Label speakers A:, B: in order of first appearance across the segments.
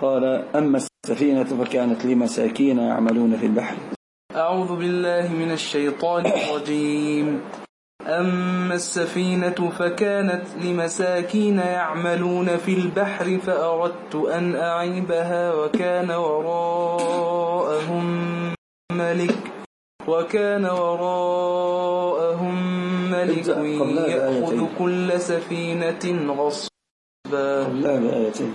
A: قال أما السفينة فكانت لمساكين يعملون في البحر.
B: أعوذ بالله من الشيطان الرجيم. أما السفينة فكانت لمساكين يعملون في البحر فأردت أن أعيبها وكان وراءهم ملك وكان وراءهم ملك يأخذ كل سفينة غصبا.
A: قبلها بآيتين.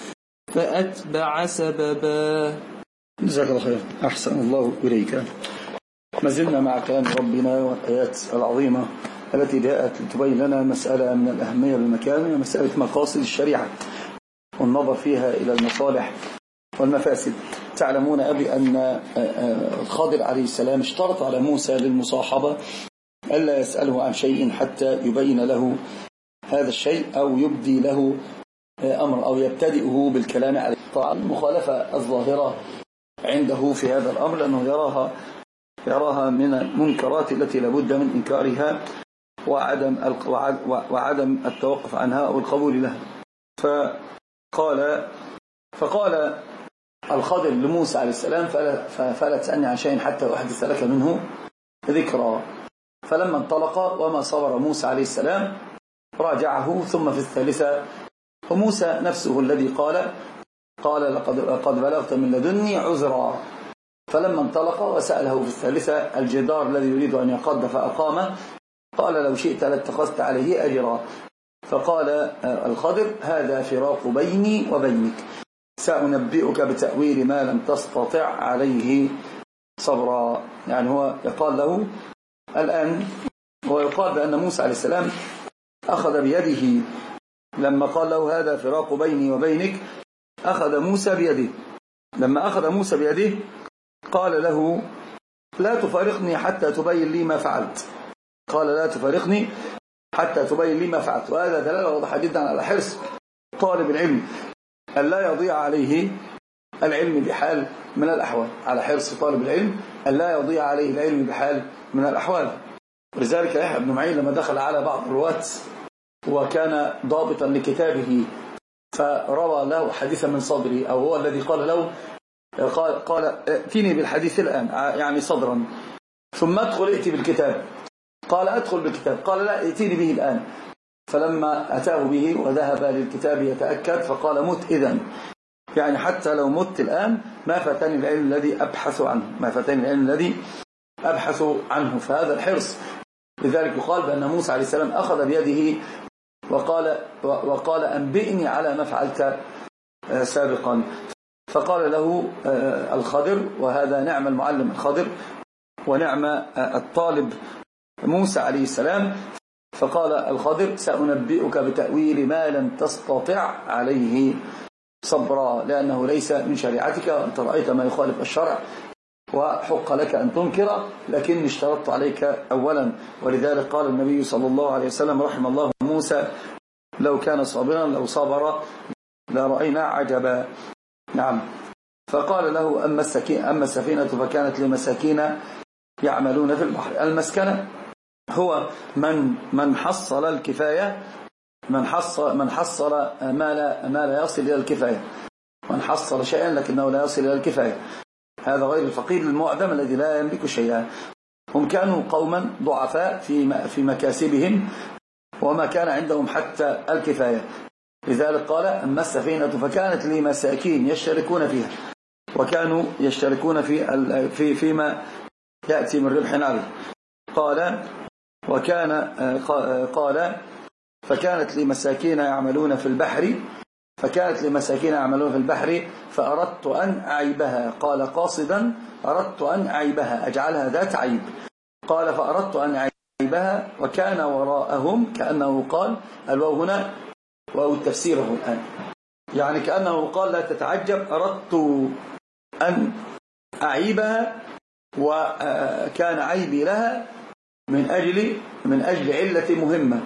B: فأتبع سببا.
A: جزاك الله خير. أحسن الله إليك. ما زلنا مع كلام ربنا والآيات العظيمة التي جاءت لتبين لنا مسألة من الأهمية للمكان مسألة مقاصد الشريعة والنظر فيها إلى المصالح والمفاسد. تعلمون أبي أن الخاضر عليه السلام اشترط على موسى للمصاحبة ألا يسأله عن شيء حتى يبين له هذا الشيء أو يبدي له أمر أو يبتدئه بالكلام عليه. طبعا المخالفة الظاهرة عنده في هذا الأمر لأنه يراها يراها من المنكرات التي لابد من إنكارها وعدم وعدم التوقف عنها أو القبول لها. فقال فقال الخضر لموسى عليه السلام فلا, فلا تسألني عن شيء حتى أحدث لك منه ذكرى فلما انطلق وما صبر موسى عليه السلام راجعه ثم في الثالثة وموسى نفسه الذي قال قال لقد, لقد بلغت من لدني عذرا. فلما انطلق وسأله في الثالثة الجدار الذي يريد أن يقض فأقام؟ قال لو شئت لاتخذت عليه أجرا. فقال الخضر هذا فراق بيني وبينك. سأنبئك بتأويل ما لم تستطع عليه صبرا. يعني هو يقال له الآن هو يقال بأن موسى عليه السلام أخذ بيده لما قال له هذا فراق بيني وبينك أخذ موسى بيده. لما أخذ موسى بيده قال له لا تفارقني حتى تبين لي ما فعلت. قال لا تفارقني حتى تبين لي ما فعلت. وهذا دلالة واضحة جدا على حرص طالب العلم أن لا يضيع عليه العلم بحال من الأحوال. على حرص طالب العلم أن لا يضيع عليه العلم بحال من الأحوال. ولذلك يحيى بن معين لما دخل على بعض الرواة وكان ضابطا لكتابه فروى له حديثا من صدره أو هو الذي قال له قال, قال ائتني بالحديث الآن يعني صدرا. ثم ادخل ائتي بالكتاب. قال ادخل بالكتاب. قال لا ائتيني به الآن. فلما أتاه به وذهب للكتاب يتأكد فقال مت إذا يعني حتى لو مت الآن ما فاتني العلم الذي أبحث عنه. ما فاتني العلم الذي أبحث عنه. فهذا الحرص. لذلك يقال بأن موسى عليه السلام أخذ بيده وقال, وقال أنبئني على ما فعلت سابقا. فقال له الخضر وهذا نعم المعلم الخضر ونعم الطالب موسى عليه السلام. فقال الخضر سأنبئك بتأويل ما لم تستطع عليه صبرا لأنه ليس من شريعتك أنت رأيت ما يخالف الشرع وحق لك أن تنكر لكن اشترطت عليك أولا. ولذلك قال النبي صلى الله عليه وسلم رحم الله موسى لو كان صابرا لو صبر لرأينا عجبا. نعم. فقال له أما, السكين أما السفينة فكانت لمساكين يعملون في البحر. المسكنة هو من من حصل الكفاية من حصل من حصل ما لا ما لا يصل إلى الكفاية. من حصل شيئا لكنه لا يصل إلى الكفاية. هذا غير الفقير المعدم الذي لا يملك شيئا. هم كانوا قوما ضعفاء في في مكاسبهم. وما كان عندهم حتى الكفاية. لذلك قال أما السفينة فكانت لمساكين يشتركون فيها وكانوا يشتركون في في فيما يأتي من ربح عليه قال وكان قال فكانت لمساكين يعملون في البحر فكانت لمساكين يعملون في البحر فأردت أن أعيبها. قال قاصدا أردت أن أعيبها أجعلها ذات عيب. قال فأردت أن أعيبها وكان وراءهم كأنه قال الواو هنا واو تفسيره الآن يعني كأنه قال لا تتعجب أردت أن أعيبها وكان عيبي لها من أجل من أجل علة مهمة.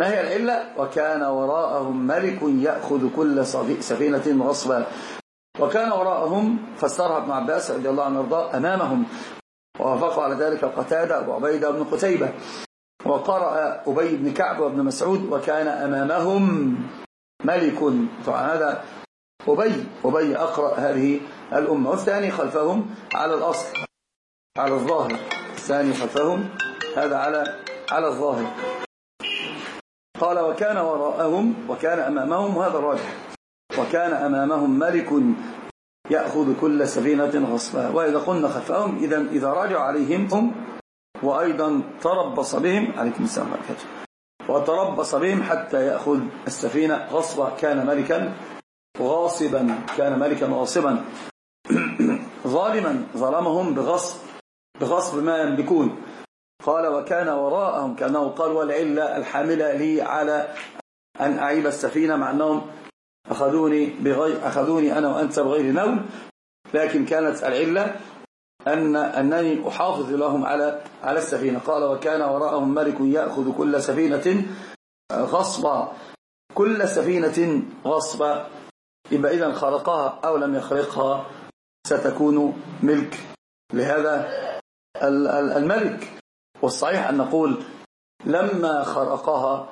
A: ما هي العلة؟ وكان وراءهم ملك يأخذ كل سفينة غصبا وكان وراءهم فسرها ابن عباس رضي الله عنه وارضاه أمامهم. ووافق على ذلك قتادة أبو عبيدة بن قتيبة. وقرأ أبي بن كعب وابن مسعود وكان أمامهم ملك هذا أبي. أبي أقرأ هذه الأمة. والثاني خلفهم على الأصل على الظاهر. الثاني خلفهم هذا على على الظاهر. قال وكان وراءهم وكان أمامهم وهذا الراجح وكان أمامهم ملك يأخذ كل سفينة غصبها. وإذا قلنا خلفهم إذا إذا راجعوا عليهم هم وأيضا تربص بهم عليكم السلام عليكم وتربص بهم حتى يأخذ السفينة غصبا كان ملكا غاصبا كان ملكا غاصبا. ظالما ظلمهم بغصب بغصب ما يملكون. قال وكان وراءهم كأنه قال والعلة الحاملة لي على أن أعيب السفينة مع أنهم أخذوني, بغير أخذوني أنا وأنت بغير نوم لكن كانت العلة أن أنني أحافظ لهم على على السفينة. قال وكان وراءهم ملك يأخذ كل سفينة غصبا كل سفينة غصبا يبقى إذا خلقها أو لم يخلقها ستكون ملك. لهذا الملك. والصحيح أن نقول لما خرقها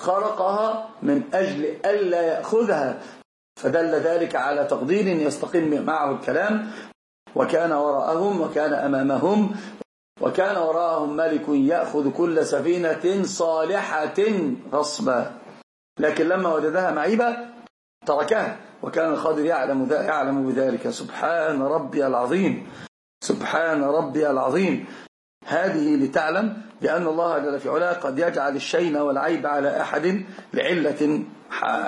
A: خرقها من أجل ألا يأخذها فدل ذلك على تقدير يستقيم معه الكلام وكان وراءهم وكان أمامهم وكان وراءهم ملك يأخذ كل سفينة صالحة غصبا. لكن لما وجدها معيبة تركها وكان الخضر يعلم, يعلم بذلك. سبحان ربي العظيم سبحان ربي العظيم. هذه لتعلم بأن الله جل في علاه قد يجعل الشين والعيب على أحد لعلة,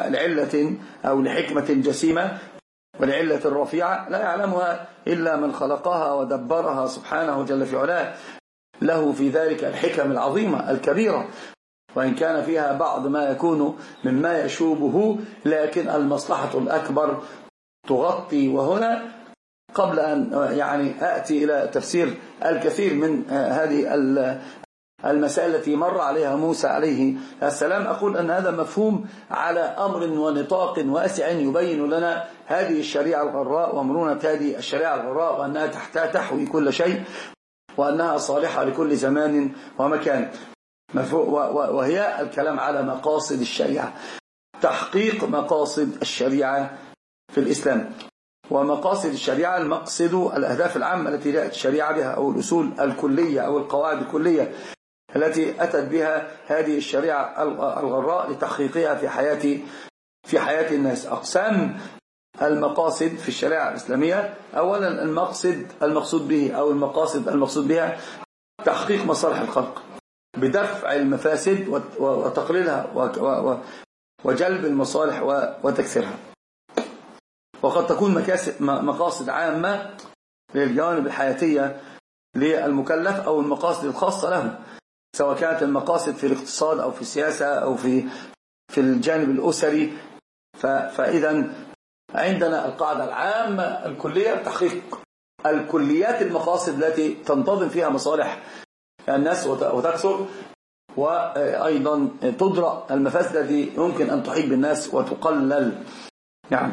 A: لعلة أو لحكمة جسيمة ولعلة رفيعة لا يعلمها إلا من خلقها ودبرها سبحانه جل في علاه. له في ذلك الحكم العظيمة الكبيرة. وإن كان فيها بعض ما يكون مما يشوبه لكن المصلحة الأكبر تغطي. وهنا قبل أن يعني أأتي إلى تفسير الكثير من هذه المسائل التي مر عليها موسى عليه السلام. أقول أن هذا مفهوم على أمر ونطاق واسع يبين لنا هذه الشريعة الغراء ومرونة هذه الشريعة الغراء وأنها تحتها تحوي كل شيء وأنها صالحة لكل زمان ومكان. وهي الكلام على مقاصد الشريعة تحقيق مقاصد الشريعة في الإسلام. ومقاصد الشريعة المقصد الأهداف العامة التي جاءت الشريعة بها أو الأصول الكلية أو القواعد الكلية التي أتت بها هذه الشريعة الغراء لتحقيقها في حياة في حياة الناس. أقسام المقاصد في الشريعة الإسلامية أولا المقصد المقصود به أو المقاصد المقصود بها تحقيق مصالح الخلق بدفع المفاسد وتقليلها وجلب المصالح وتكسيرها. وقد تكون مقاصد عامة للجوانب الحياتية للمكلف أو المقاصد الخاصة له سواء كانت المقاصد في الاقتصاد أو في السياسة أو في في الجانب الأسري. فإذا عندنا القاعدة العامة الكلية تحقيق الكليات المقاصد التي تنتظم فيها مصالح الناس وتكثر وأيضا تدرأ المفاسد التي يمكن أن تحيط بالناس وتقلل. يعني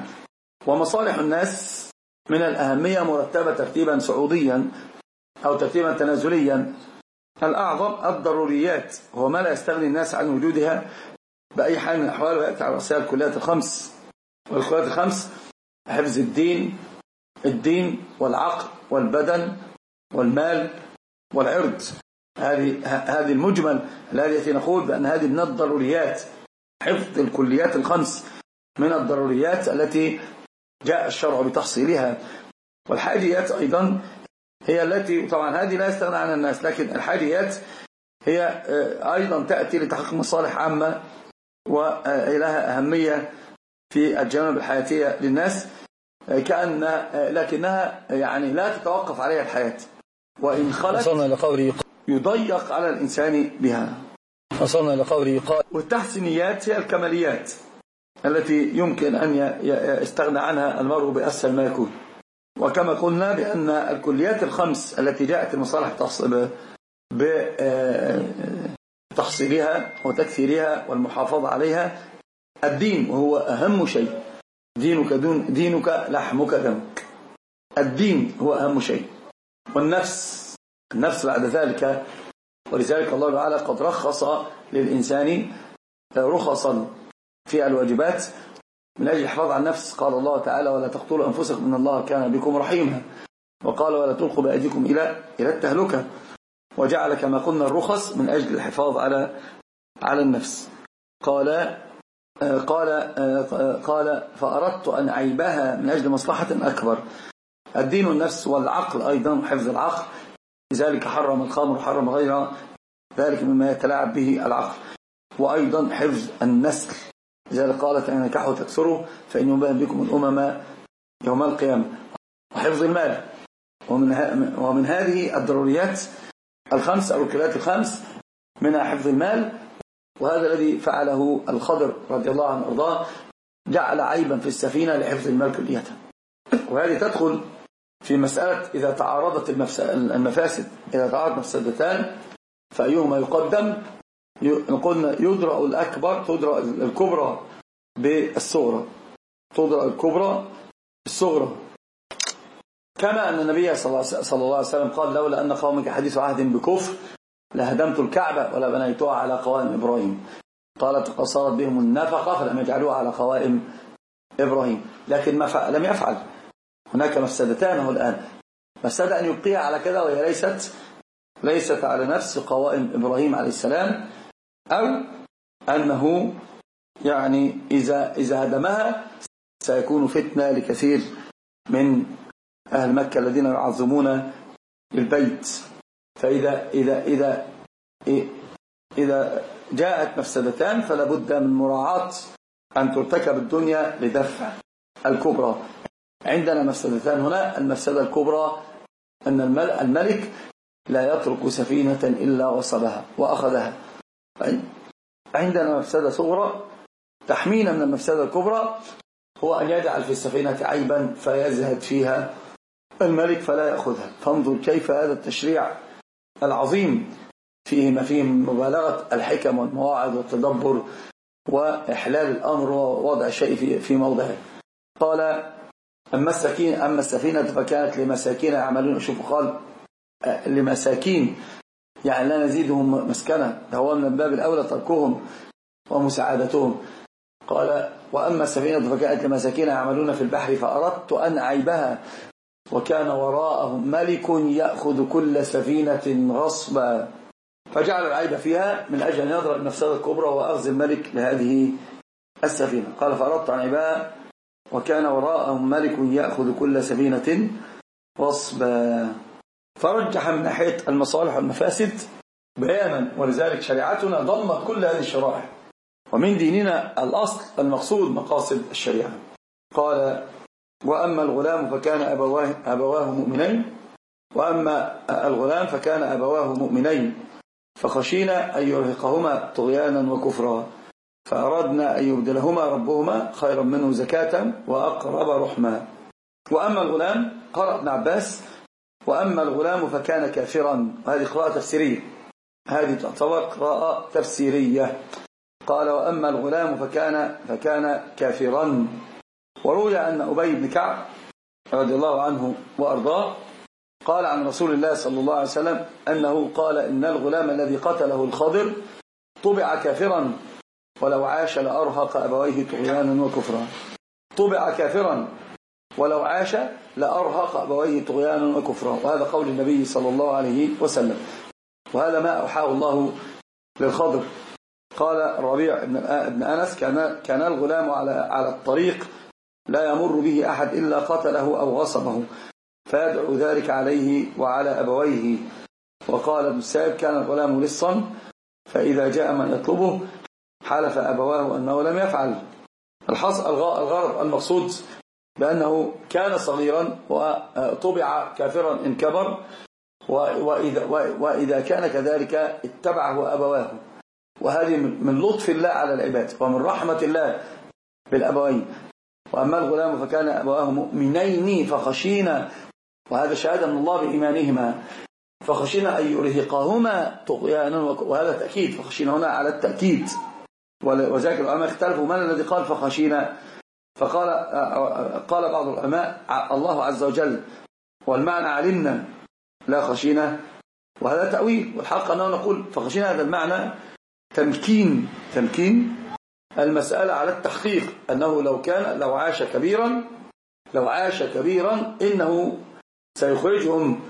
A: ومصالح الناس من الأهمية مرتبة ترتيبا سعوديا أو ترتيبا تنازليا. الأعظم الضروريات هو ما لا يستغني الناس عن وجودها بأي حال من الأحوال ويأتي على رأسها الكليات الخمس. والكليات الخمس حفظ الدين الدين والعقل والبدن والمال والعرض. هذه هذه المجمل التي نقول بأن هذه من الضروريات حفظ الكليات الخمس من الضروريات التي جاء الشرع بتحصيلها. والحاجيات أيضا هي التي طبعا هذه لا يستغنى عنها الناس لكن الحاجيات هي آه، أيضا تأتي لتحقيق مصالح عامة ولها أهمية في الجوانب الحياتية للناس آه، كأن آه، لكنها يعني لا تتوقف عليها الحياة. وإن خلت يضيق على الإنسان بها. وصلنا إلى قوله قال والتحسينيات هي الكماليات التي يمكن أن يستغنى عنها المرء بأسهل ما يكون. وكما قلنا بأن الكليات الخمس التي جاءت المصالح بتحصيلها وتكثيرها والمحافظة عليها الدين وهو أهم شيء. دينك, دون دينك لحمك دمك. الدين هو أهم شيء. والنفس النفس بعد ذلك ولذلك الله تعالى قد رخص للإنسان رخصا في الواجبات من أجل الحفاظ على النفس قال الله تعالى ولا تقتلوا أنفسكم إن الله كان بكم رحيما. وقال ولا تلقوا بأيديكم إلى إلى التهلكة وجعل كما قلنا الرخص من أجل الحفاظ على على النفس. قال قال قال فأردت أن أعيبها من أجل مصلحة أكبر. الدين النفس والعقل أيضا حفظ العقل لذلك حرم الخمر وحرم غيرها ذلك مما يتلاعب به العقل. وأيضا حفظ النسل. لذلك قالت أن نكحوا تكسروا فإن يبين بكم الأمم يوم القيامة وحفظ المال. ومن, ومن هذه الضروريات الخمس أو الكلات الخمس منها حفظ المال وهذا الذي فعله الخضر رضي الله عنه وارضاه جعل عيبا في السفينة لحفظ المال كلية وهذه تدخل في مسألة إذا تعارضت المفاسد إذا تعارضت مفسدتان فأيهما يقدم؟ قلنا يدرأ الأكبر تدرأ الكبرى بالصغرى. تدرأ الكبرى بالصغرى. كما أن النبي صلى الله عليه وسلم قال لولا أن قومك حديث عهد بكفر لهدمت الكعبة ولا بنيتها على قوائم إبراهيم. قالت قصرت بهم النفقة فلم يجعلوها على قوائم إبراهيم. لكن ما فعل لم يفعل. هناك مفسدتان هو الآن. مفسدة أن يبقيها على كذا وهي ليست ليست على نفس قوائم إبراهيم عليه السلام. أو أنه يعني إذا, إذا هدمها سيكون فتنة لكثير من أهل مكة الذين يعظمون البيت. فإذا إذا إذا إذا جاءت مفسدتان فلا بد من مراعاة أن ترتكب الدنيا لدفع الكبرى. عندنا مفسدتان هنا المفسدة الكبرى أن الملك لا يترك سفينة إلا وصلها وأخذها. طيب. عندنا مفسدة صغرى تحمينا من المفسدة الكبرى هو أن يجعل في السفينة عيبا فيزهد فيها الملك فلا يأخذها. فانظر كيف هذا التشريع العظيم فيه ما فيه مبالغة الحكم والمواعظ والتدبر وإحلال الأمر ووضع الشيء في موضعه. قال أما السكين أما السفينة فكانت لمساكين يعملون. شوفوا قال لمساكين. يعني لا نزيدهم مسكنة هو من الباب الأولى تركهم ومساعدتهم. قال وأما السفينة فكانت لمساكين يعملون في البحر فأردت أن أعيبها. وكان وراءهم ملك يأخذ كل سفينة غصبا. فجعل العيب فيها من أجل أن يضرب المفسدة الكبرى وأخذ الملك لهذه السفينة. قال فأردت أن أعيبها. وكان وراءهم ملك يأخذ كل سفينة غصبا. فرجح من ناحية المصالح والمفاسد بيانا ولذلك شريعتنا ضمت كل هذه الشرائع. ومن ديننا الأصل المقصود مقاصد الشريعة. قال وأما الغلام فكان أبواه, أبواه مؤمنين. وأما الغلام فكان أبواه مؤمنين. فخشينا أن يرهقهما طغيانا وكفرا. فأردنا أن يبدلهما ربهما خيرا منه زكاة وأقرب رحما وأما الغلام قرأ ابن عباس وأما الغلام فكان كافرا. وهذه قراءة تفسيرية. هذه تعتبر قراءة تفسيرية. قال وأما الغلام فكان, فكان كافرا. وروي أن أبي بن كعب رضي الله عنه وأرضاه قال عن رسول الله صلى الله عليه وسلم أنه قال إن الغلام الذي قتله الخضر طبع كافرا. ولو عاش لأرهق أبويه طغيانا وكفرا. طبع كافرا. ولو عاش لأرهق أبويه طغيانا وكفرا وهذا قول النبي صلى الله عليه وسلم. وهذا ما أوحاه الله للخضر. قال الربيع بن أنس كان كان الغلام على على الطريق لا يمر به أحد إلا قتله أو غصبه فيدعو ذلك عليه وعلى أبويه. وقال ابن السائب كان الغلام لصا فإذا جاء من يطلبه حلف أبواه أنه لم يفعل. الغرض المقصود بأنه كان صغيرا وطبع كافرا إن كبر وإذا, وإذا كان كذلك اتبعه أبواه وهذه من لطف الله على العباد ومن رحمة الله بالأبوين. وأما الغلام فكان أبواه مؤمنين فخشينا وهذا شهادة من الله بإيمانهما. فخشينا أن يرهقهما طغيانا وهذا تأكيد. فخشينا هنا على التأكيد. وذلك العلماء اختلفوا. من الذي قال فخشينا؟ فقال قال بعض العلماء الله عز وجل والمعنى علمنا لا خشينا وهذا تأويل والحق أنه نقول فخشينا هذا المعنى تمكين تمكين المسألة على التحقيق أنه لو كان لو عاش كبيرا لو عاش كبيرا إنه سيخرجهم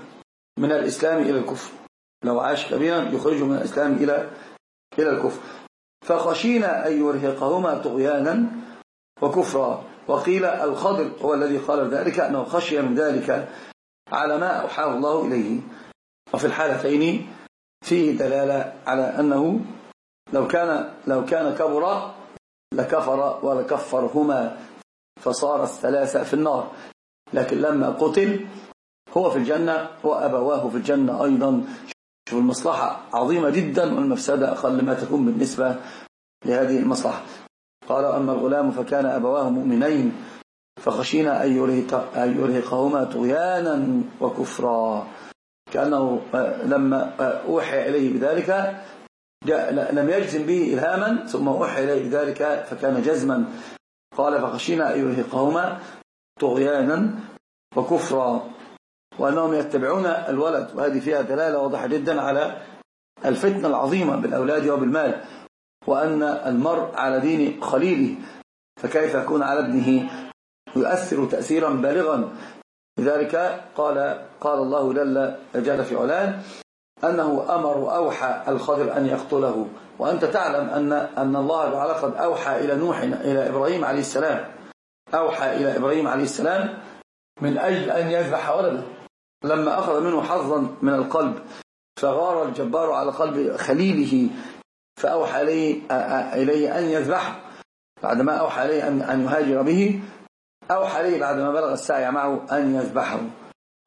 A: من الإسلام إلى الكفر. لو عاش كبيرا يخرجهم من الإسلام إلى إلى الكفر. فخشينا أن يرهقهما طغيانا وكفرا. وقيل الخضر هو الذي قال ذلك أنه خشي من ذلك على ما أوحاه الله إليه. وفي الحالتين فيه دلالة على أنه لو كان لو كان كبر لكفر ولكفرهما فصار الثلاثة في النار. لكن لما قتل هو في الجنة وأبواه في الجنة أيضا. شوف المصلحة عظيمة جدا والمفسدة أقل ما تكون بالنسبة لهذه المصلحة. قال أما الغلام فكان أبواه مؤمنين فخشينا أن يرهقهما طغيانا وكفرا. كأنه لما أوحي إليه بذلك لم يجزم به إلهاما ثم أوحي إليه بذلك فكان جزما. قال فخشينا أن يرهقهما طغيانا وكفرا. وأنهم يتبعون الولد وهذه فيها دلالة واضحة جدا على الفتنة العظيمة بالأولاد وبالمال. وأن المرء على دين خليله فكيف يكون على ابنه؟ يؤثر تأثيرا بالغا. لذلك قال قال الله جل, جل في علان أنه أمر وأوحى الخضر أن يقتله. وأنت تعلم أن أن الله تعالى قد أوحى إلى نوح إلى إبراهيم عليه السلام. أوحى إلى إبراهيم عليه السلام من أجل أن يذبح ولده. لما أخذ منه حظا من القلب فغار الجبار على قلب خليله. فأوحى إليه, إليه أن يذبحه. بعدما أوحى إليه أن يهاجر به أوحى إليه بعدما بلغ السعي معه أن يذبحه.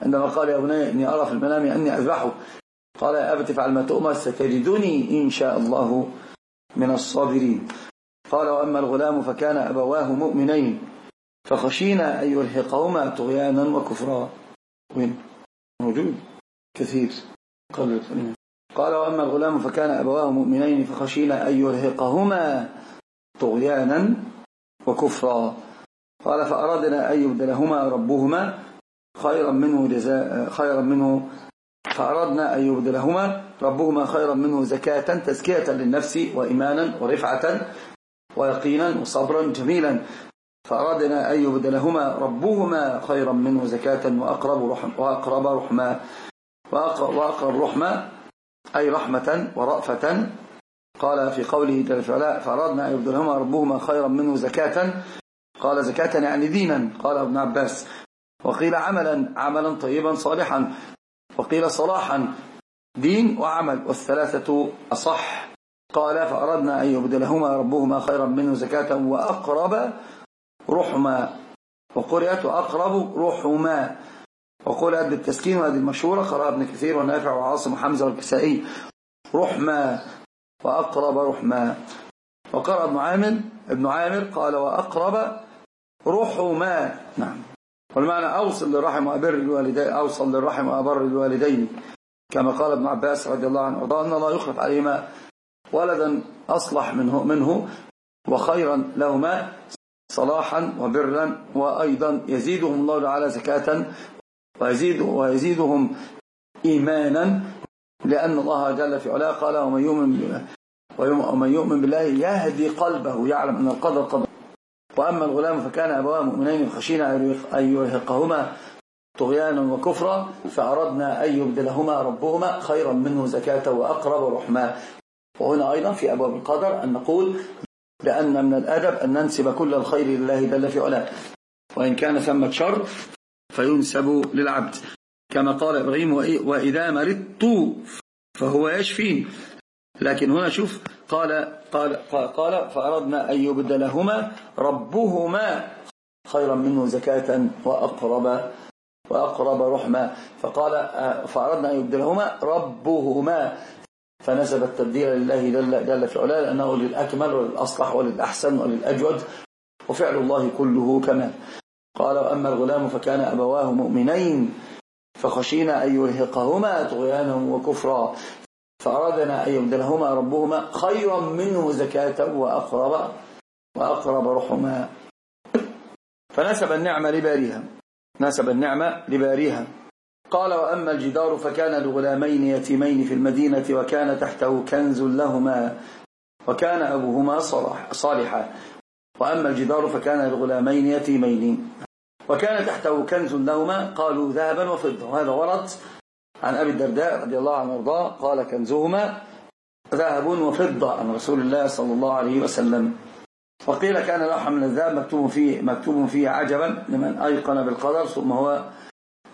A: عندما قال يا بني إني أرى في المنام أني أذبحه. قال يا أبت فعل ما تؤمر ستجدني إن شاء الله من الصابرين. قال وأما الغلام فكان أبواه مؤمنين. فخشينا أن يلحقهما طغيانا وكفرا. وين؟ موجود. كثير. قال قال وأما الغلام فكان أبواه مؤمنين فخشينا أن يرهقهما طغيانا وكفرا. قال فأرادنا أن يبدلهما ربهما خيرا منه جزاء خيرا منه. فأردنا أن يبدلهما ربهما خيرا منه زكاة تزكية للنفس وإيمانا ورفعة ويقينا وصبرا جميلا. فأرادنا أن يبدلهما ربهما خيرا منه زكاة وأقرب, رحم وأقرب رحما وأقرب رحما أي رحمة ورأفة. قال في قوله جل وعلا فأرادنا أن يبدلهما ربهما خيرا منه زكاة. قال زكاة يعني دينا. قال ابن عباس وقيل عملا عملا طيبا صالحا. وقيل صلاحا دين وعمل. والثلاثة أصح. قال فأردنا أن يبدلهما ربهما خيرا منه زكاة وأقرب رحما. وقرأت أقرب رحما. وقرأت بالتسكين وهذه المشهورة قرأ ابن كثير ونافع وعاصم وحمزة والكسائي رحما وأقرب رحما وقرأ ابن عامر ابن عامر قال وأقرب رحما نعم. والمعنى أوصل للرحم وأبر الوالدين أوصل للرحم وأبر الوالدين. كما قال ابن عباس رضي الله عنه أن الله يخلف عليهما ولدا أصلح منه, منه وخيرا لهما صلاحا وبرا وأيضا يزيدهم الله تعالى زكاة ويزيد ويزيدهم إيمانا لأن الله جل في علاه قال ومن يؤمن ومن يؤمن بالله يهدي قلبه يعلم أن القدر قدر. وأما الغلام فكان أبواه مؤمنين خشينا أن يرهقهما طغيانا وكفرا فأردنا أن يبدلهما ربهما خيرا منه زكاة وأقرب رحما وهنا أيضا في أبواب القدر أن نقول لأن من الأدب أن ننسب كل الخير لله جل في علاه. وإن كان ثمة شر فينسب للعبد. كما قال إبراهيم وإذا مرضت فهو يشفين لكن هنا شوف قال قال قال, قال فأردنا أن يبدلهما ربهما خيرا منه زكاة وأقرب وأقرب رحمة. فقال فأردنا أن يبدلهما ربهما. فنسب التبديل لله جل, جل في علاه لأنه للأكمل وللأصلح وللأحسن وللأجود وفعل الله كله كمال. قال وأما الغلام فكان أبواه مؤمنين فخشينا أن يرهقهما طغيانا وكفرا. فأرادنا أن يبدلهما ربهما خيرا منه زكاة وأقرب وأقرب رحما. فنسب النعمة لباريها. نسب النعمة لباريها. قال وأما الجدار فكان لغلامين يتيمين في المدينة وكان تحته كنز لهما وكان أبوهما صالحا. وأما الجدار فكان لغلامين يتيمين. وكان تحته كنز لهما قالوا ذهبا وفضة. وهذا ورد عن أبي الدرداء رضي الله عنه وارضاه. قال كنزهما ذهب وفضة عن رسول الله صلى الله عليه وسلم. وقيل كان لوحا من الذهب مكتوب فيه مكتوب فيه عجبا لمن أيقن بالقدر ثم هو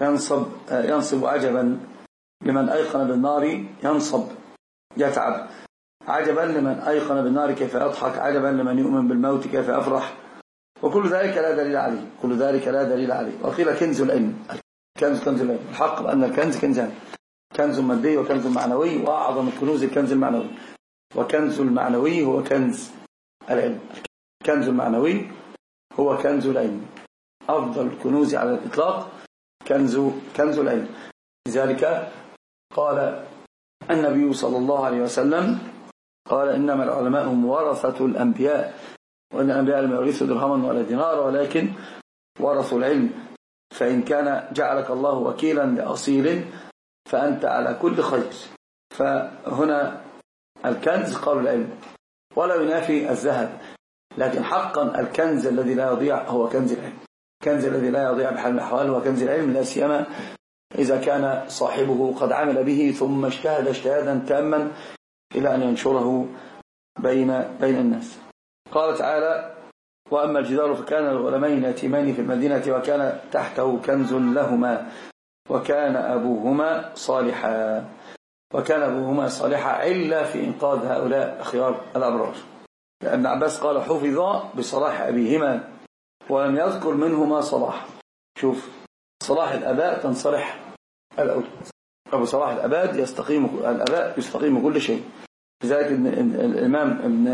A: ينصب ينصب عجبا لمن أيقن بالنار ينصب يتعب. عجبا لمن أيقن بالنار كيف يضحك؟ عجبا لمن يؤمن بالموت كيف يفرح؟ وكل ذلك لا دليل عليه كل ذلك لا دليل عليه. وقيل كنز العلم كنز كنز العلم. الحق بأن الكنز كنزان كنز مادي وكنز معنوي وأعظم الكنوز الكنز المعنوي. وكنز المعنوي هو كنز العلم. الكنز المعنوي هو كنز العلم. أفضل الكنوز على الإطلاق كنز كنز العلم. لذلك قال النبي صلى الله عليه وسلم قال إنما العلماء هم ورثة الأنبياء وأن الأنبياء لم يورثوا درهما ولا دينار ولكن ورثوا العلم. فإن كان جعلك الله وكيلا لأصيل فأنت على كل خير. فهنا الكنز قالوا العلم. ولا ينافي الذهب لكن حقا الكنز الذي لا يضيع هو كنز العلم. الكنز الذي لا يضيع بحال الأحوال هو كنز العلم لا سيما إذا كان صاحبه قد عمل به ثم اجتهد اجتهادا تاما. إلى أن ينشره بين بين الناس. قال تعالى وأما الجدار فكان الغلمين يتيمان في المدينة وكان تحته كنز لهما وكان أبوهما صالحا. وكان أبوهما صالحا علة في إنقاذ هؤلاء خيار الأبرار. لأن عباس قال حفظ بصلاح أبيهما ولم يذكر منهما صلاح. شوف صلاح الأباء تنصلح الأولاد. أبو صلاح الأباد يستقيم الأباء يستقيم كل شيء. لذلك الإمام ابن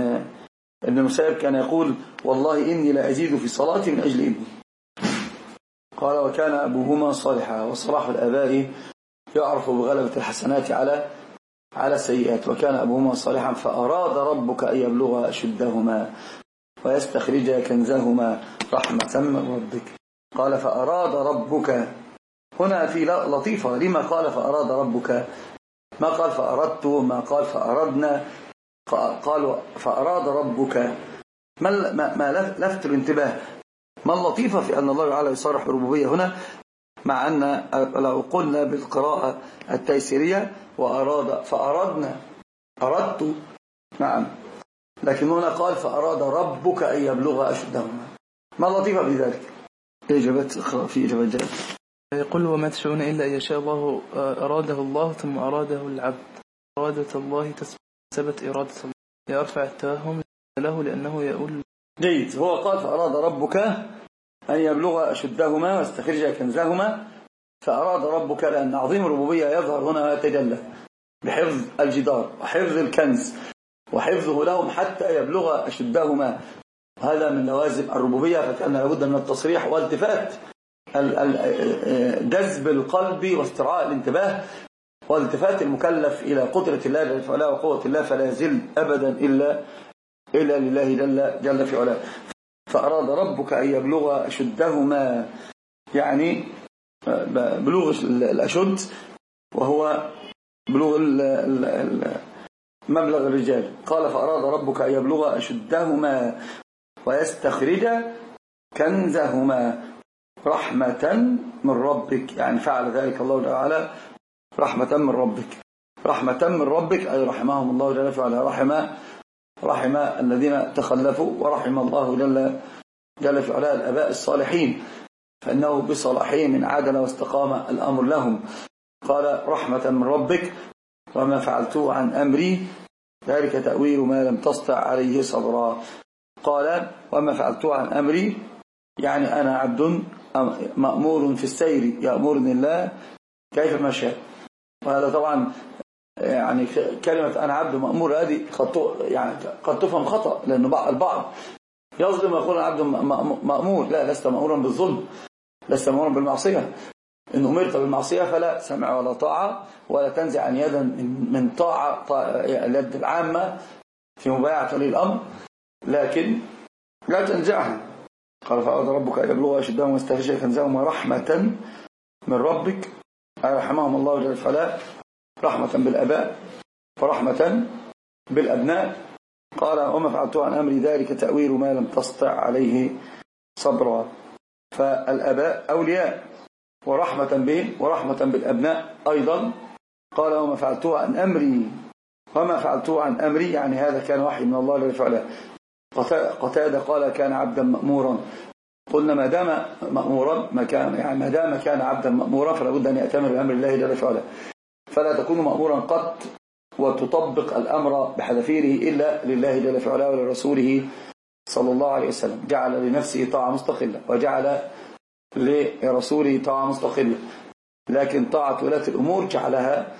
A: ابن المسيب كان يقول والله إني لا أزيد في صلاتي من أجل ابني. قال وكان أبوهما صالحا. وصلاح الأباء يعرف بغلبة الحسنات على على السيئات. وكان أبوهما صالحا فأراد ربك أن يبلغ أشدهما ويستخرج كنزهما رحمة من ربك. قال فأراد ربك هنا في لطيفة. لما قال فأراد ربك؟ ما قال فأردت ما قال فأردنا. قال فأراد ربك. ما, ما لفت الانتباه. ما اللطيفة في أن الله تعالى يصرح بربوبية هنا مع أن لو قلنا بالقراءة التيسيرية وأراد فأردنا. أردت. نعم. لكن هنا قال فأراد ربك أن يبلغ أشدهما. ما اللطيفة بذلك إجابات في إجابات جاءت
B: يقول وما تشاءون إلا أن يشاء الله أراده الله ثم أراده العبد. إرادة الله تثبت إرادة الله. يرفع التوهم له لأنه يقول
A: جيد. هو قال فأراد ربك أن يبلغ أشدهما واستخرج كنزهما. فأراد ربك لأن عظيم الربوبية يظهر هنا ويتجلى بحفظ الجدار وحفظ الكنز وحفظه لهم حتى يبلغ أشدهما. هذا من لوازم الربوبية فكان لابد من التصريح والتفات جذب القلب واسترعاء الانتباه والتفات المكلف إلى قدرة الله جل في علاه وقوة الله فلا يزل أبدا إلا إلا لله جل, جل في علاه. فأراد ربك أن يبلغ أشدهما يعني بلوغ الأشد وهو بلوغ مبلغ الرجال. قال فأراد ربك أن يبلغ أشدهما ويستخرج كنزهما. رحمة من ربك. يعني فعل ذلك الله تعالى رحمة من ربك. رحمة من ربك أي رحمهم الله جل وعلا رحم رحم الذين تخلفوا ورحم الله جل جل وعلا الأباء الصالحين. فإنه بصلاحهم من عدل واستقام الأمر لهم. قال رحمة من ربك وما فعلته عن أمري ذلك تأويل ما لم تستع عليه صبرا. قال وما فعلته عن أمري يعني أنا عبد مأمور في السير يأمرني الله كيف شاء وهذا طبعا يعني كلمة أنا عبد مأمور هذه قد يعني قد تفهم خطأ لأن البعض يظلم ويقول أنا عبد مأمور. لا لست مأمورا بالظلم لست مأمورا بالمعصية. إن أمرت بالمعصية فلا سمع ولا طاعة ولا تنزع عن يدا من طاعة اليد العامة في مبايعة ولي الأمر. لكن لا تنزعها. قال فأراد ربك أن يبلغ أشدهم واستخرج كنزهم رحمة من ربك. رحمهم الله جل وعلا. رحمة بالأباء ورحمة بالأبناء. قال وما فعلت عن أمري ذلك تأويل ما لم تستطع عليه صبرا. فالأباء أولياء ورحمة بهم ورحمة بالأبناء أيضا. قال وما فعلته عن أمري. وما فعلته عن أمري يعني هذا كان وحي من الله جل وعلا. قتادة قال كان عبدا مأمورا. قلنا ما دام مأمورا ما كان يعني ما دام كان عبدا مأمورا فلا بد أن يأتمر بأمر الله جل وعلا. فلا تكون مأمورا قط وتطبق الأمر بحذافيره إلا لله جل وعلا ولرسوله صلى الله عليه وسلم. جعل لنفسه طاعة مستقلة وجعل لرسوله طاعة مستقلة. لكن طاعة ولاة الأمور جعلها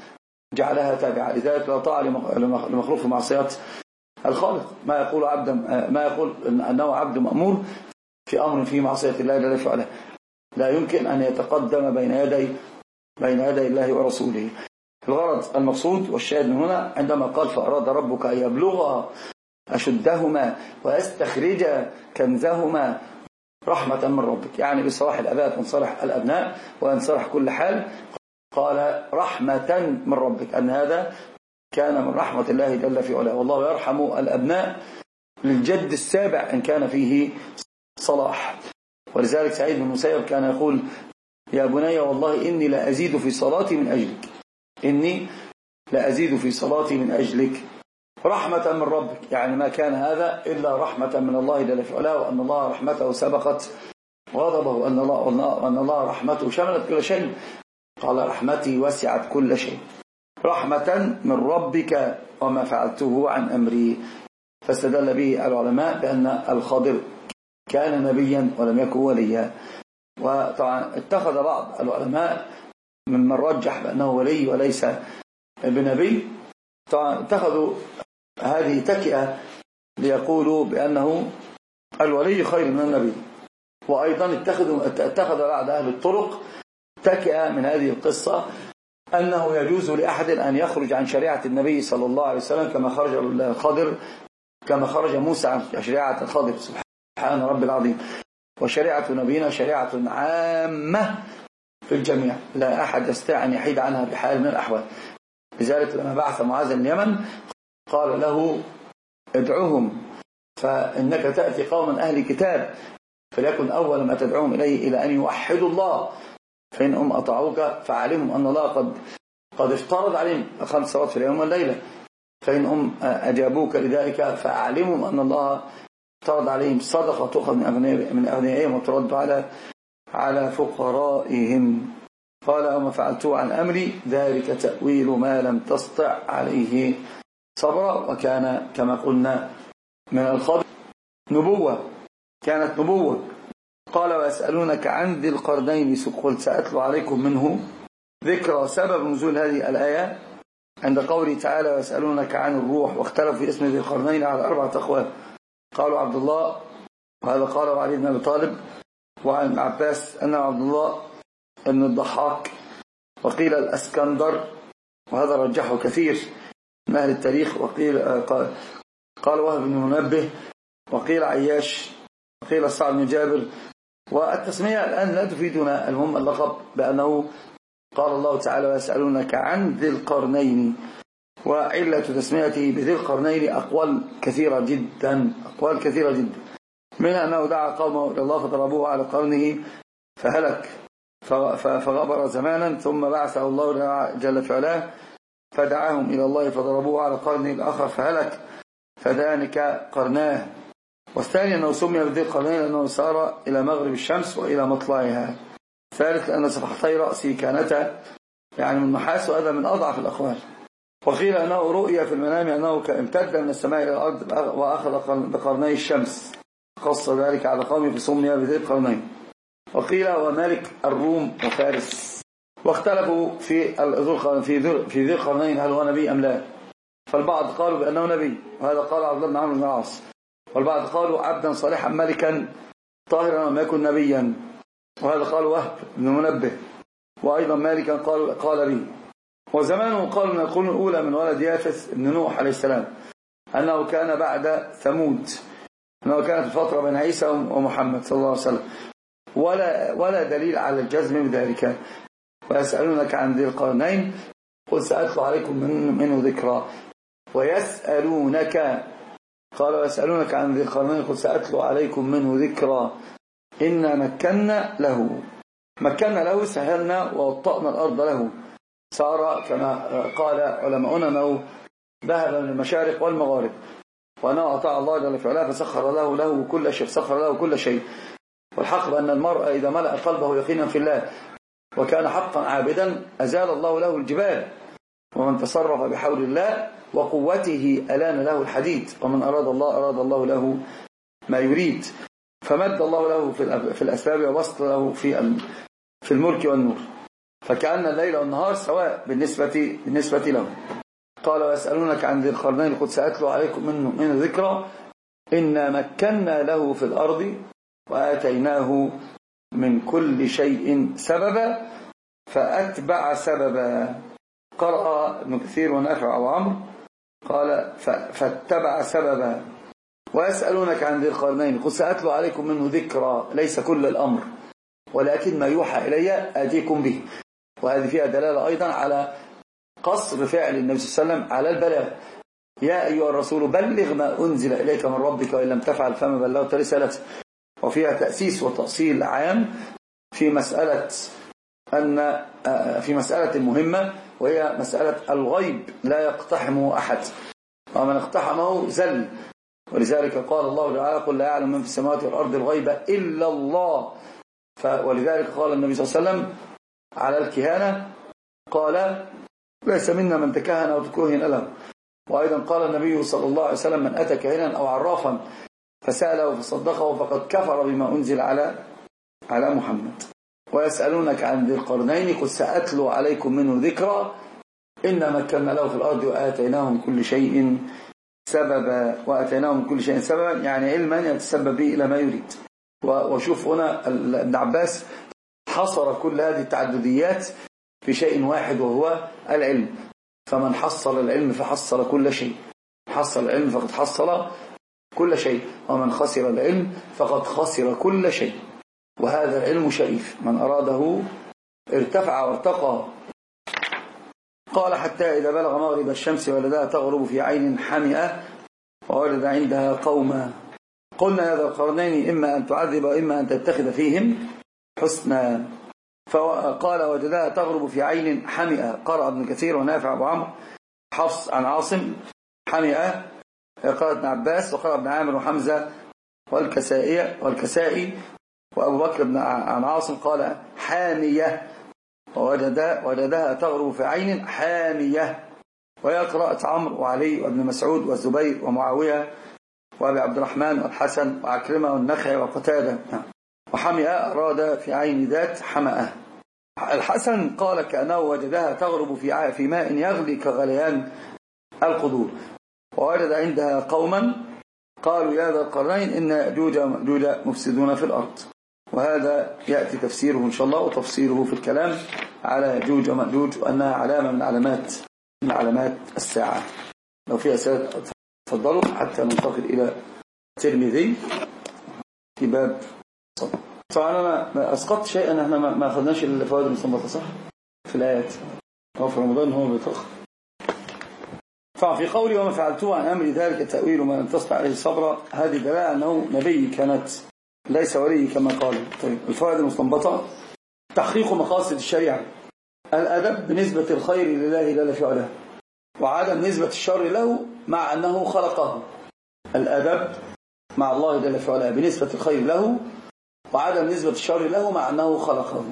A: جعلها تابعة. لذلك لا طاعة لمخلوق في معصيات الخالق. ما يقول عبد ما يقول أنه عبد مأمور في أمر في معصية الله جل وعلا. لا يمكن أن يتقدم بين يدي بين يدي الله ورسوله. الغرض المقصود والشاهد من هنا عندما قال فأراد ربك أن يبلغ أشدهما ويستخرج كنزهما رحمة من ربك. يعني بصلاح الأباء تنصلح الأبناء وينصلح كل حال قال رحمة من ربك. أن هذا كان من رحمة الله جل في علاه. والله يرحم الأبناء للجد السابع إن كان فيه صلاح. ولذلك سعيد بن المسيب كان يقول يا بني والله إني لأزيد في صلاتي من أجلك. إني لأزيد في صلاتي من أجلك. رحمة من ربك. يعني ما كان هذا إلا رحمة من الله جل في علاه وأن الله رحمته سبقت غضبه وأن الله, وأن الله رحمته شملت كل شيء. قال رحمتي وسعت كل شيء. رحمة من ربك وما فعلته عن أمري. فاستدل به العلماء بأن الخضر كان نبيا ولم يكن وليا. وطبعا اتخذ بعض العلماء ممن رجح بأنه ولي وليس بنبي. طبعا اتخذوا هذه تكئة ليقولوا بأنه الولي خير من النبي. وأيضا اتخذوا اتخذ بعض أهل الطرق تكئة من هذه القصة. أنه يجوز لأحد أن يخرج عن شريعة النبي صلى الله عليه وسلم كما خرج الخضر كما خرج موسى عن شريعة الخضر سبحان رب العظيم. وشريعة نبينا شريعة عامة في الجميع. لا أحد يستطيع أن يحيد عنها بحال من الأحوال. لذلك لما بعث معاذ اليمن قال له ادعوهم فإنك تأتي قوما أهل كتاب فليكن أول ما تدعوهم إليه إلى أن يوحدوا الله. فإن هم أطاعوك فعلمهم أن الله قد قد افترض عليهم خمس صلوات في اليوم والليلة. فإن هم أجابوك لذلك فأعلمهم أن الله افترض عليهم صدقة تؤخذ من أغنيائهم وترد على على فقرائهم. قال وما فعلته عن أمري ذلك تأويل ما لم تستطع عليه صبرا وكان كما قلنا من الخبر نبوة. كانت نبوة. قال ويسألونك عن ذي القرنين قل سأتلو عليكم منه ذكرى سبب نزول هذه الآية عند قوله تعالى ويسألونك عن الروح واختلفوا في اسم ذي القرنين على أربعة أقوال. قالوا عبد الله وهذا قاله علي بن أبي طالب وعن عباس أنه عبد الله بن الضحاك وقيل الأسكندر وهذا رجحه كثير من أهل التاريخ وقيل قال, قال وهب بن منبه وقيل عياش وقيل سعد بن جابر والتسمية الآن لا تفيدنا المهم اللقب بأنه قال الله تعالى ويسألونك عن ذي القرنين وعلة تسميته بذي القرنين أقوال كثيرة جدا أقوال كثيرة جدا. من أنه دعا قومه إلى الله فضربوه على قرنه فهلك فغبر زمانا ثم بعثه الله جل في علاه فدعاهم إلى الله فضربوه على قرنه الآخر فهلك. فذلك قرناه. والثاني أنه سمي بذي القرنين لأنه سار إلى مغرب الشمس وإلى مطلعها. ثالث لأن صفحتي رأسه كانتا يعني من نحاس وهذا من أضعف الأقوال. وقيل أنه رؤيا في المنام أنه امتد من السماء إلى الأرض وأخذ بقرني الشمس. قص ذلك على قومه فسمي بذي القرنين. وقيل هو ملك الروم وفارس. واختلفوا في في في ذي القرنين هل هو نبي أم لا. فالبعض قالوا بأنه نبي وهذا قال عبد الله بن عمرو بن العاص. والبعض قالوا عبدا صالحا ملكا طاهرا لم يكن نبيا. وهذا قال وهب بن منبه. وأيضا مالكا قال, قال به وزمانه قالوا من القرون الأولى من ولد يافث بن نوح عليه السلام أنه كان بعد ثمود أنه كانت الفترة بين عيسى ومحمد صلى الله عليه وسلم. ولا, ولا دليل على الجزم بذلك ويسألونك عن ذي القرنين قل سأتلو عليكم من منه ذكرى ويسألونك قال ويسألونك عن ذي القرنين قل سأتلو عليكم منه ذكرى إنا مكنا له. مكنا له سهلنا ووطأنا الأرض له. صار كما قال علماؤنا أنه ذهب من المشارق والمغارب. وأنه أطاع الله جل في علاه فسخر له له كل شيء سخر له كل شيء. والحق بأن المرء إذا ملأ قلبه يقينا في الله وكان حقا عابدا أزال الله له الجبال. ومن تصرف بحول الله وقوته ألان له الحديد ومن أراد الله أراد الله له ما يريد. فمد الله له في الأسباب وبسط له في في الملك والنور. فكأن الليل والنهار سواء بالنسبة بالنسبة له قال ويسألونك عن ذي القرنين قد سأتلو عليكم منه من ذكرى إنا مكنا له في الأرض وآتيناه من كل شيء سببا فأتبع سببا. قرأ ابن كثير ونافع وعمر قال فاتبع سببا ويسألونك عن ذي القرنين قل سأتلو عليكم منه ذكرى ليس كل الأمر ولكن ما يوحى إلي آتيكم به. وهذه فيها دلالة أيضا على قصر فعل النبي صلى الله عليه وسلم على البلاغ. يا أيها الرسول بلغ ما أنزل إليك من ربك وإن لم تفعل فما بلغت رسالته. وفيها تأسيس وتأصيل عام في مسألة أن آه، في مسألة مهمة وهي مسألة الغيب لا يقتحمه أحد. ومن اقتحمه زل. ولذلك قال الله تعالى قل لا يعلم من في السماوات والأرض الغيب إلا الله. ولذلك قال النبي صلى الله عليه وسلم على الكهانة قال ليس منا من تكهن أو تكهن له. وأيضا قال النبي صلى الله عليه وسلم من أتى كهنا أو عرافا فسأله فصدقه فقد كفر بما أنزل على على محمد. ويسألونك عن ذي القرنين قل سأتلو عليكم منه ذكرى إن مكنا له في الأرض وآتيناهم كل شيء سببا وأتيناهم كل شيء سببا يعني علما يتسبب به إلى ما يريد. وشوف هنا ابن عباس حصر كل هذه التعدديات في شيء واحد وهو العلم. فمن حصل العلم فحصل كل شيء. حصل العلم فقد حصل كل شيء. ومن خسر العلم فقد خسر كل شيء. وهذا العلم شريف. من أراده ارتفع وارتقى. قال حتى إذا بلغ مغرب الشمس ولدها تغرب في عين حمئة وولد عندها قوما. قلنا هذا القرنين إما أن تعذب وإما أن تتخذ فيهم حسنا. فقال وجدها تغرب في عين حمئة قرأ ابن كثير ونافع أبو عمرو. حفص عن عاصم حمئة قال ابن عباس وقرأ ابن عامر وحمزة والكسائي والكسائي. وأبو بكر بن عن عاصم قال حامية. ووجد وجدها تغرب في عين حامية. ويقرأ عمرو وعلي وابن مسعود والزبير ومعاوية وأبي عبد الرحمن والحسن وعكرمة والنخع وقتادة. وحمئة أراد في عين ذات حمأة. الحسن قال كأنه وجدها تغرب في في ماء يغلي كغليان القدور. ووجد عندها قوما قالوا يا ذا القرنين إن ومأجوج مفسدون في الأرض. وهذا يأتي تفسيره إن شاء الله وتفصيله في الكلام على يأجوج ومأجوج وأنها علامة من علامات من علامات الساعة. لو في أسئلة تفضلوا حتى ننتقل إلى الترمذي في باب صبر طبعا أنا ما أسقطت شيئا إحنا ما أخذناش الفوائد المستنبطة صح؟ في الآيات. هو في رمضان هو بيتأخر ففي قولي وما فعلته عن أمر ذلك تأويل ما لم تستطع عليه صبرا هذه دلالة أنه نبي كانت ليس ولي كما قال. طيب الفوائد المستنبطة. تحقيق مقاصد الشريعة. الأدب بنسبة الخير لله جل في علاه وعدم نسبة الشر له مع أنه خلقه. الأدب مع الله جل في علاه بنسبة الخير له وعدم نسبة الشر له مع أنه خلقه.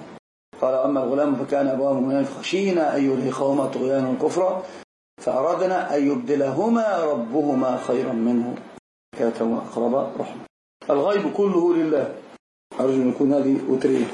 A: قال أما الغلام فكان أبواه مؤمنين فخشينا أن يلهقهما طغيانا وكفرا فأردنا أن يبدلهما ربهما خيرا منه. كاتا وأقرب رحمة. الغيب كله لله. أرجو أن يكون هذه وتريه